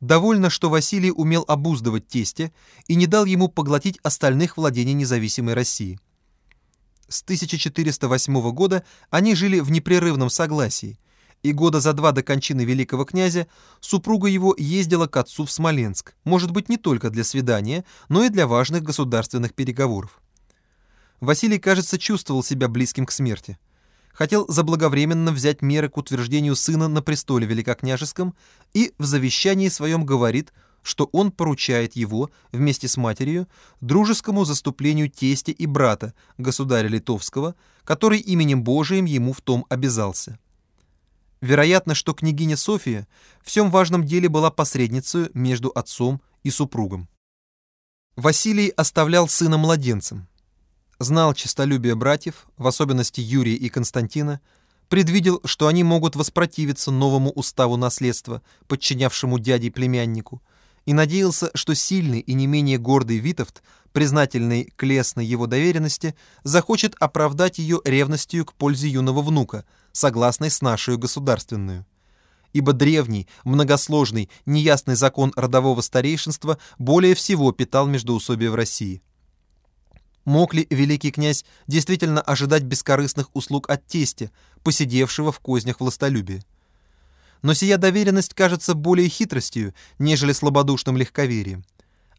Довольно, что Василий умел обуздывать тестя и не дал ему поглотить остальных владений независимой России. С 1408 года они жили в непрерывном согласии, и года за два до кончины великого князя супруга его ездила к отцу в Смоленск, может быть, не только для свидания, но и для важных государственных переговоров. Василий, кажется, чувствовал себя близким к смерти. Хотел заблаговременно взять меры к утверждению сына на престоле великокняжеском и в завещании своем говорит, что он поручает его вместе с матерью дружескому заступлению тестя и брата, государя Литовского, который именем Божиим ему в том обязался. Вероятно, что княгиня София в всем важном деле была посредницей между отцом и супругом. Василий оставлял сына младенцем. Знал честолюбие братьев, в особенности Юрия и Константина, предвидел, что они могут воспротивиться новому уставу наследства, подчинявшему дяде племяннику, и надеялся, что сильный и не менее гордый Витовт, признательный к лесной его доверенности, захочет оправдать ее ревностью к пользе юного внука – согласной с нашу государственную. Ибо древний, многосложный, неясный закон родового старейшинства более всего питал междоусобие в России. Мог ли великий князь действительно ожидать бескорыстных услуг от тестя, посидевшего в кознях властолюбия? Но сия доверенность кажется более хитростью, нежели слабодушным легковерием.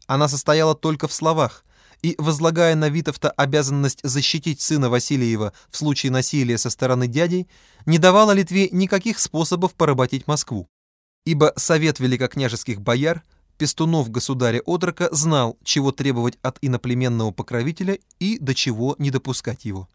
Она состояла только в словах, и, возлагая на Витовта обязанность защитить сына Васильева в случае насилия со стороны дядей, не давала Литве никаких способов поработить Москву. Ибо Совет великокняжеских бояр, пестунов государя-отрока, знал, чего требовать от иноплеменного покровителя и до чего не допускать его.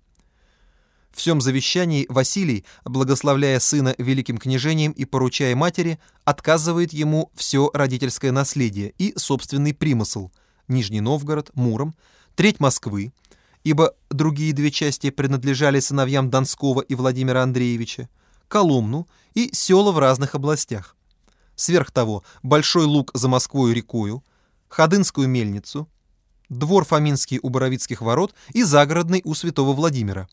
В всем завещании Василий, благословляя сына великим княжением и поручая матери, отказывает ему все родительское наследие и собственный примысл – Нижний Новгород, Муром, треть Москвы, ибо другие две части принадлежали сыновьям Донского и Владимира Андреевича, Коломну и села в разных областях. Сверх того, Большой Луг за Москвою рекою, Ходынскую мельницу, двор Фоминский у Боровицких ворот и загородный у Святого Владимира.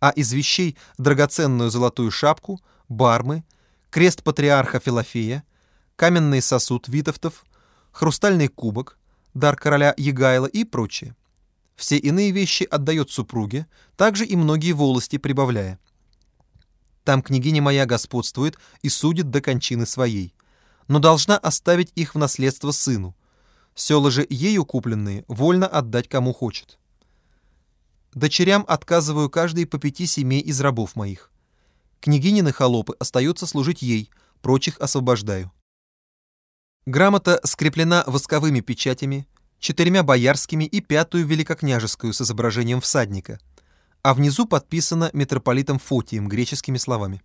А из вещей драгоценную золотую шапку, бармы, крест патриарха Филофея, каменный сосуд Витовтов, хрустальный кубок, дар короля Егайла и прочее. Все иные вещи отдает супруге, также и многие волости прибавляя. Там княгиня моя господствует и судит до кончины своей, но должна оставить их в наследство сыну. Села же ею купленные вольно отдать кому хочет. Дочерям отказываю каждой по пяти семей из рабов моих. Княгинины холопы остаются служить ей, прочих освобождаю. Грамота скреплена восковыми печатями, четырьмя боярскими и пятую великокняжескую с изображением всадника, а внизу подписана митрополитом Фотием греческими словами.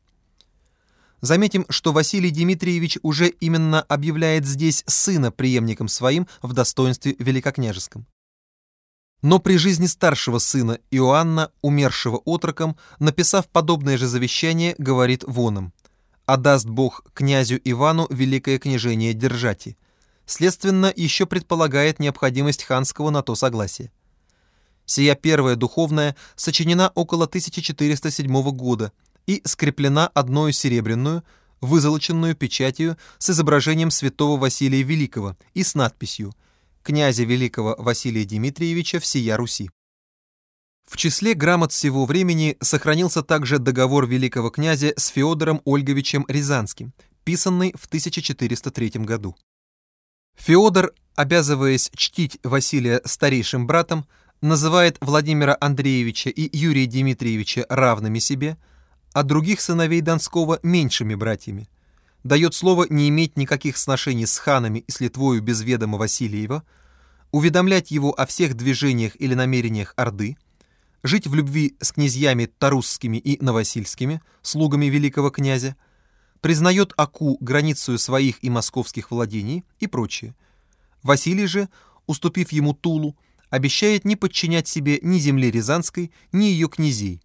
Заметим, что Василий Дмитриевич уже именно объявляет здесь сына преемником своим в достоинстве великокняжеском. Но при жизни старшего сына Иоанна, умершего отроком, написав подобное же завещание, говорит воном – а даст Бог князю Ивану великое княжение держати. Следственно, еще предполагает необходимость ханского на то согласия. Сия первая духовная сочинена около 1407 года и скреплена одной серебряную, вызолоченную печатью с изображением святого Василия Великого и с надписью «Князя Великого Василия Дмитриевича всея Руси». В числе грамот всего времени сохранился также договор великого князя с Феодором Ольговичем Рязанским, писанный в 1403 году. Феодор, обязываясь чтить Василия старейшим братом, называет Владимира Андреевича и Юрия Дмитриевича равными себе, а других сыновей Донского меньшими братьями. Дает слово не иметь никаких сношений с ханами и с Литвою без ведома Васильева, уведомлять его о всех движениях или намерениях Орды, жить в любви с князьями Тарусскими и Новосильскими, слугами великого князя, признает Аку границу своих и московских владений и прочее. Василий же, уступив ему Тулу, обещает не подчинять себе ни земли Рязанской, ни ее князей.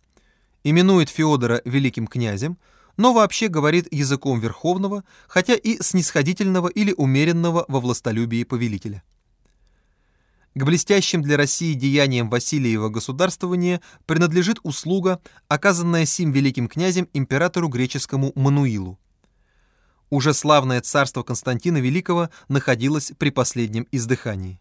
Именует Феодора великим князем, но вообще говорит языком верховного, хотя и снисходительного или умеренного во властолюбии повелителя. К блестящим для России деяниям Васильева государствования принадлежит услуга, оказанная сим великим князем императору греческому Мануилу. Уже славное царство Константина Великого находилось при последнем издыхании.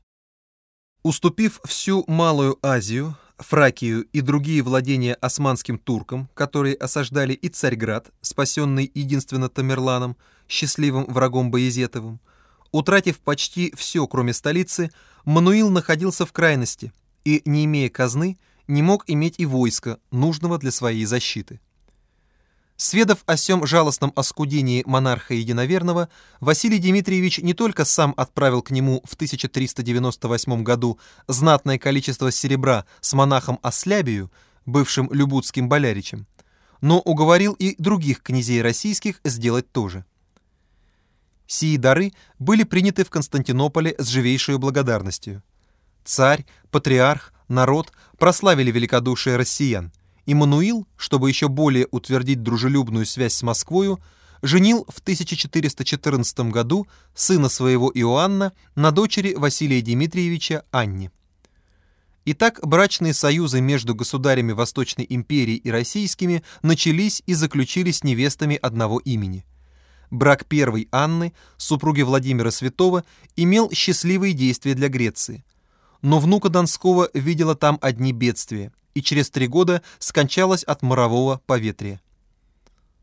Уступив всю Малую Азию, Фракию и другие владения османским туркам, которые осаждали и Царьград, спасенный единственно Тамерланом, счастливым врагом Боязетовым, утратив почти все, кроме столицы, Мануил находился в крайности и, не имея казны, не мог иметь и войска, нужного для своей защиты. Сведав о сем жалостном оскудении монарха Единоверного, Василий Дмитриевич не только сам отправил к нему в 1398 году знатное количество серебра с монахом Ослябию, бывшим Любутским боляричем, но уговорил и других князей российских сделать то же. Сии дары были приняты в Константинополе с живейшей благодарностью. Царь, патриарх, народ прославили великодушие россиян, Иммануил, чтобы еще более утвердить дружелюбную связь с Москвою, женил в 1414 году сына своего Иоанна на дочери Василия Дмитриевича Анне. Итак, брачные союзы между государями Восточной империи и российскими начались и заключились невестами одного имени. Брак первой Анны, супруги Владимира Святого, имел счастливые действия для Греции. Но внука Донского видела там одни бедствия и через три года скончалась от морового поветрия.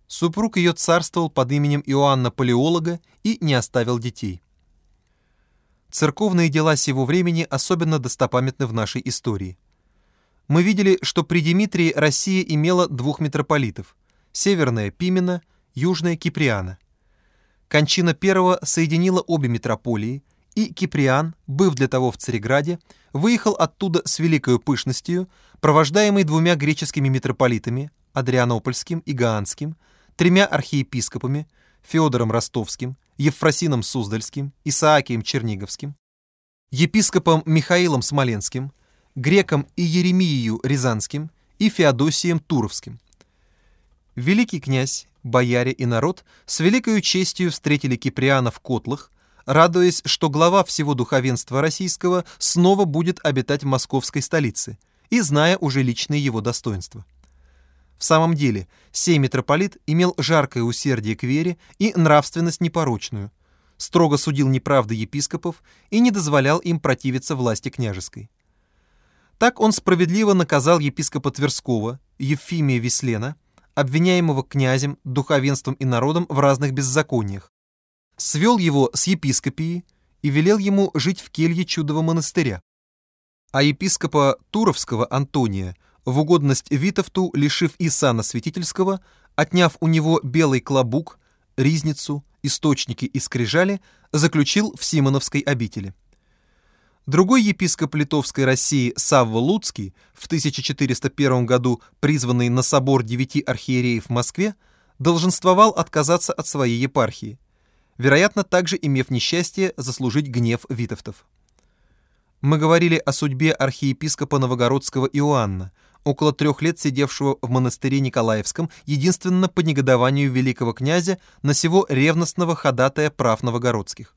Супруг ее царствовал под именем Иоанна Палеолога и не оставил детей. Церковные дела сего времени особенно достопамятны в нашей истории. Мы видели, что при Дмитрии Россия имела двух митрополитов – северная Пимена, южная Киприана. Кончина первого соединила обе митрополии, и Киприан, быв для того в Цареграде, выехал оттуда с великою пышностью, провождаемый двумя греческими митрополитами, Адрианопольским и Гаанским, тремя архиепископами, Федором Ростовским, Евфросином Суздальским, Исаакием Черниговским, епископом Михаилом Смоленским, греком и Еремией Рязанским и Феодосием Туровским. Великий князь, бояре и народ с великою честью встретили Киприана в котлах, радуясь, что глава всего духовенства российского снова будет обитать в московской столице, и зная уже личные его достоинства. В самом деле, сей митрополит имел жаркое усердие к вере и нравственность непорочную, строго судил неправды епископов и не дозволял им противиться власти княжеской. Так он справедливо наказал епископа Тверского, Евфимия Веслена, обвиняемого князем, духовенством и народом в разных беззакониях, свел его с епископией и велел ему жить в келье чудового монастыря. А епископа Туровского Антония в угодность Витовту, лишив и сана святительского, отняв у него белый клобук, ризницу, источники и скрижали, заключил в Симоновской обители. Другой епископ Литовской России Савва Луцкий, в 1401 году призванный на собор девяти архиереев в Москве, долженствовал отказаться от своей епархии – вероятно, также имев несчастье заслужить гнев Витовтов. Мы говорили о судьбе архиепископа Новогородского Иоанна, около трех лет сидевшего в монастыре Николаевском, единственно по негодованию великого князя на сего ревностного ходатая прав новогородских.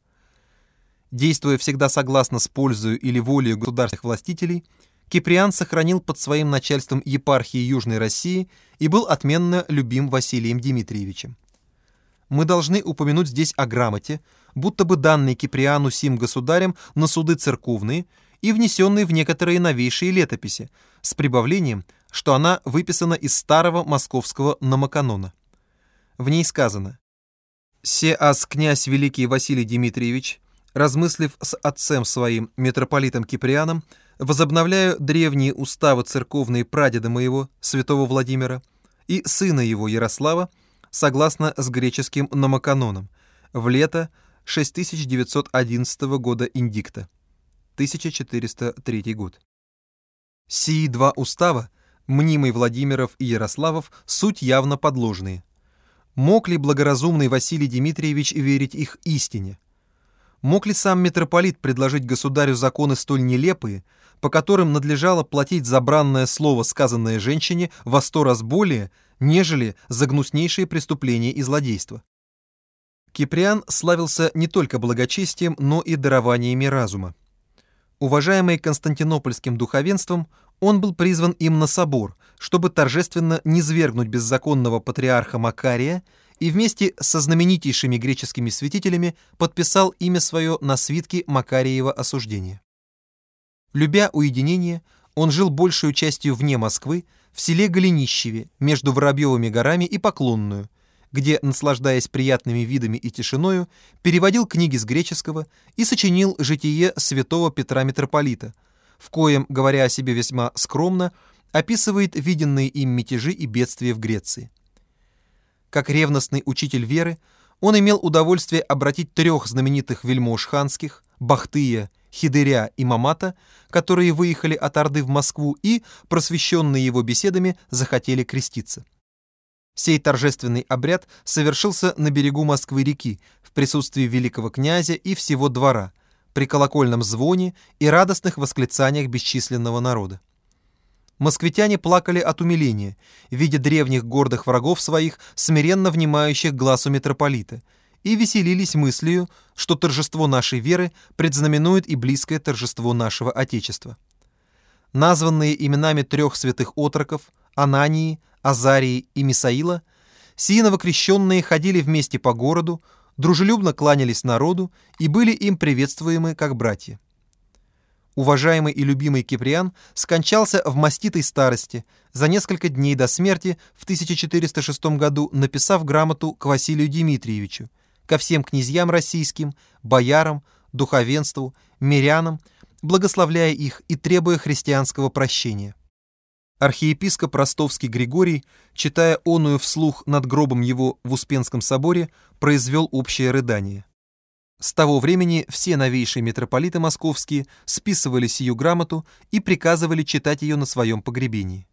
Действуя всегда согласно с пользою или волею государственных властителей, Киприан сохранил под своим начальством епархии Южной России и был отменно любим Василием Дмитриевичем мы должны упомянуть здесь о грамоте, будто бы данной Киприану сим государем на суды церковные и внесенной в некоторые новейшие летописи, с прибавлением, что она выписана из старого московского намаканона. В ней сказано «Се ас князь великий Василий Дмитриевич, размыслив с отцем своим, митрополитом Киприаном, возобновляю древние уставы церковные прадеда моего, святого Владимира, и сына его Ярослава, согласно с греческим номоканоном, в лето 6911 года индикта, 1403 год. Сии два устава, мнимый Владимиров и Ярославов, суть явно подложные. Мог ли благоразумный Василий Дмитриевич верить их истине? Мог ли сам митрополит предложить государю законы столь нелепые, по которым надлежало платить за бранное слово, сказанное женщине, во сто раз более, нежели за гнуснейшие преступления и злодейства. Киприан славился не только благочестием, но и дарованиями разума. Уважаемый константинопольским духовенством, он был призван им на собор, чтобы торжественно низвергнуть беззаконного патриарха Макария и вместе со знаменитейшими греческими святителями подписал имя свое на свитке Макариева осуждения. Любя уединение, он жил большую частью вне Москвы, в селе Голенищеве, между Воробьевыми горами и Поклонную, где, наслаждаясь приятными видами и тишиною, переводил книги с греческого и сочинил житие святого Петра Митрополита, в коем, говоря о себе весьма скромно, описывает виденные им мятежи и бедствия в Греции. Как ревностный учитель веры, он имел удовольствие обратить трех знаменитых вельмож ханских, Бахтыя, Хидыря и Мамата, которые выехали от Орды в Москву и, просвещенные его беседами, захотели креститься. Сей торжественный обряд совершился на берегу Москвы-реки в присутствии великого князя и всего двора, при колокольном звоне и радостных восклицаниях бесчисленного народа. Москвитяне плакали от умиления, видя древних гордых врагов своих, смиренно внимающих глазу митрополита, и веселились мыслью, что торжество нашей веры предзнаменует и близкое торжество нашего Отечества. Названные именами трех святых отроков, Анании, Азарии и Мисаила, сии новокрещенные ходили вместе по городу, дружелюбно кланялись народу и были им приветствуемы как братья уважаемый и любимый Киприан скончался в маститой старости, за несколько дней до смерти в 1406 году написав грамоту к Василию Дмитриевичу, ко всем князьям российским, боярам, духовенству, мирянам, благословляя их и требуя христианского прощения. Архиепископ Ростовский Григорий, читая оную вслух над гробом его в Успенском соборе, произвел общее рыдание. С того времени все новейшие митрополиты московские списывали сию грамоту и приказывали читать ее на своем погребении.